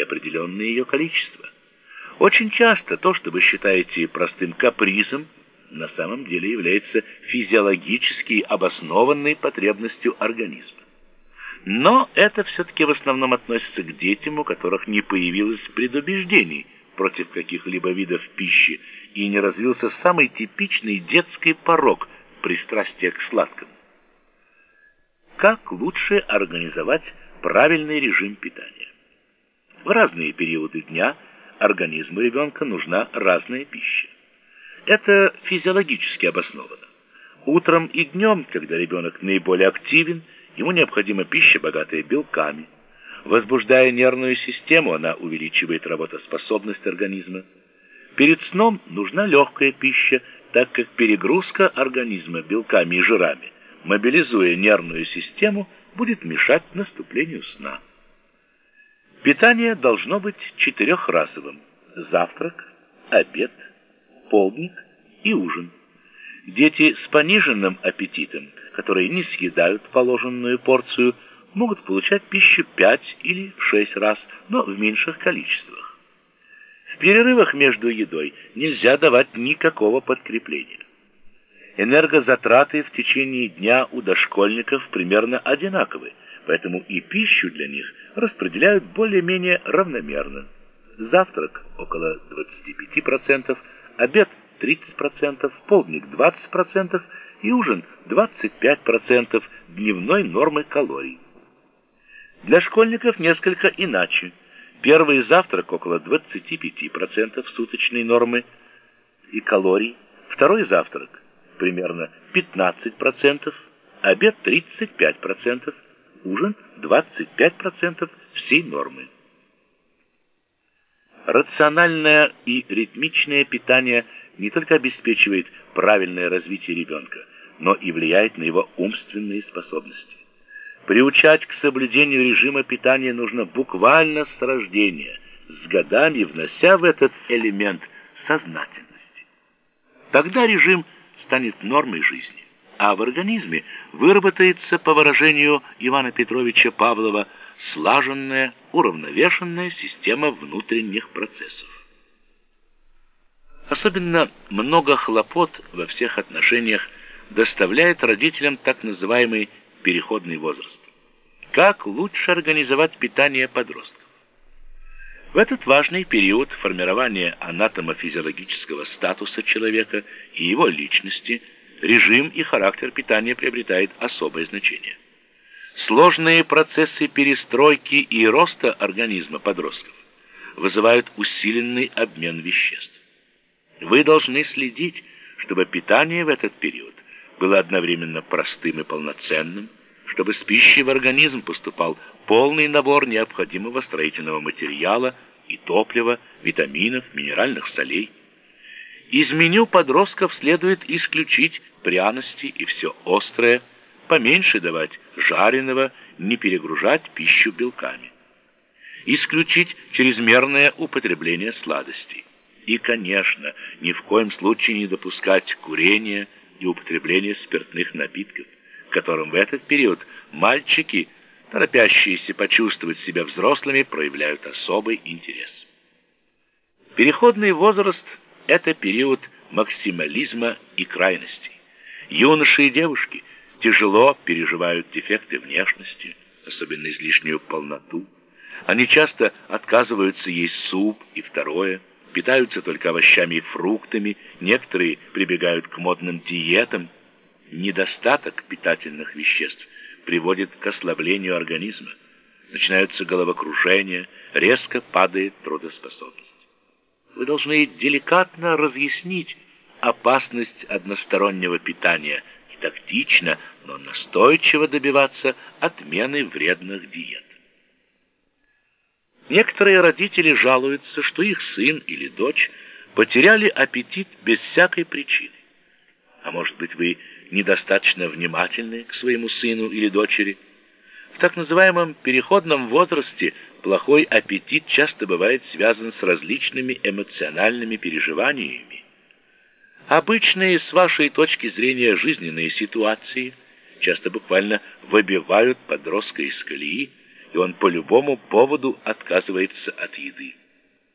и определенное ее количество. Очень часто то, что вы считаете простым капризом, на самом деле является физиологически обоснованной потребностью организма. Но это все-таки в основном относится к детям, у которых не появилось предубеждений против каких-либо видов пищи и не развился самый типичный детский порог пристрастия к сладкому. Как лучше организовать правильный режим питания? В разные периоды дня организму ребенка нужна разная пища. Это физиологически обосновано. Утром и днем, когда ребенок наиболее активен, ему необходима пища, богатая белками. Возбуждая нервную систему, она увеличивает работоспособность организма. Перед сном нужна легкая пища, так как перегрузка организма белками и жирами, мобилизуя нервную систему, будет мешать наступлению сна. Питание должно быть четырехразовым. Завтрак, обед, полдник и ужин. Дети с пониженным аппетитом, которые не съедают положенную порцию, могут получать пищу 5 или 6 раз, но в меньших количествах. В перерывах между едой нельзя давать никакого подкрепления. Энергозатраты в течение дня у дошкольников примерно одинаковы, поэтому и пищу для них распределяют более-менее равномерно. Завтрак около 25%, обед 30%, полдник 20% и ужин 25% дневной нормы калорий. Для школьников несколько иначе. Первый завтрак около 25% суточной нормы и калорий, второй завтрак примерно 15%, обед 35%, ужин 25% всей нормы. Рациональное и ритмичное питание не только обеспечивает правильное развитие ребенка, но и влияет на его умственные способности. Приучать к соблюдению режима питания нужно буквально с рождения, с годами внося в этот элемент сознательности. Тогда режим станет нормой жизни, а в организме выработается, по выражению Ивана Петровича Павлова, слаженная, уравновешенная система внутренних процессов. Особенно много хлопот во всех отношениях доставляет родителям так называемый переходный возраст. Как лучше организовать питание подростков? В этот важный период формирования анатомо-физиологического статуса человека и его личности режим и характер питания приобретает особое значение. Сложные процессы перестройки и роста организма подростков вызывают усиленный обмен веществ. Вы должны следить, чтобы питание в этот период было одновременно простым и полноценным, чтобы с пищей в организм поступал полный набор необходимого строительного материала и топлива, витаминов, минеральных солей. Из меню подростков следует исключить пряности и все острое, поменьше давать жареного, не перегружать пищу белками. Исключить чрезмерное употребление сладостей. И, конечно, ни в коем случае не допускать курения и употребления спиртных напитков, которым в этот период мальчики, торопящиеся почувствовать себя взрослыми, проявляют особый интерес. Переходный возраст – это период максимализма и крайностей. Юноши и девушки – тяжело переживают дефекты внешности, особенно излишнюю полноту. Они часто отказываются есть суп и второе, питаются только овощами и фруктами, некоторые прибегают к модным диетам. Недостаток питательных веществ приводит к ослаблению организма. Начинаются головокружения, резко падает трудоспособность. Вы должны деликатно разъяснить опасность одностороннего питания – тактично, но настойчиво добиваться отмены вредных диет. Некоторые родители жалуются, что их сын или дочь потеряли аппетит без всякой причины. А может быть, вы недостаточно внимательны к своему сыну или дочери? В так называемом переходном возрасте плохой аппетит часто бывает связан с различными эмоциональными переживаниями, Обычные, с вашей точки зрения, жизненные ситуации часто буквально выбивают подростка из колеи, и он по любому поводу отказывается от еды.